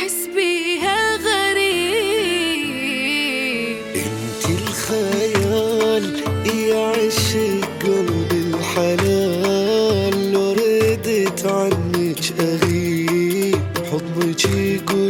أحس بيها غريب. انت الخيال يعيش قلبي الحلال لو ردت عنك أغيب حضنك يقول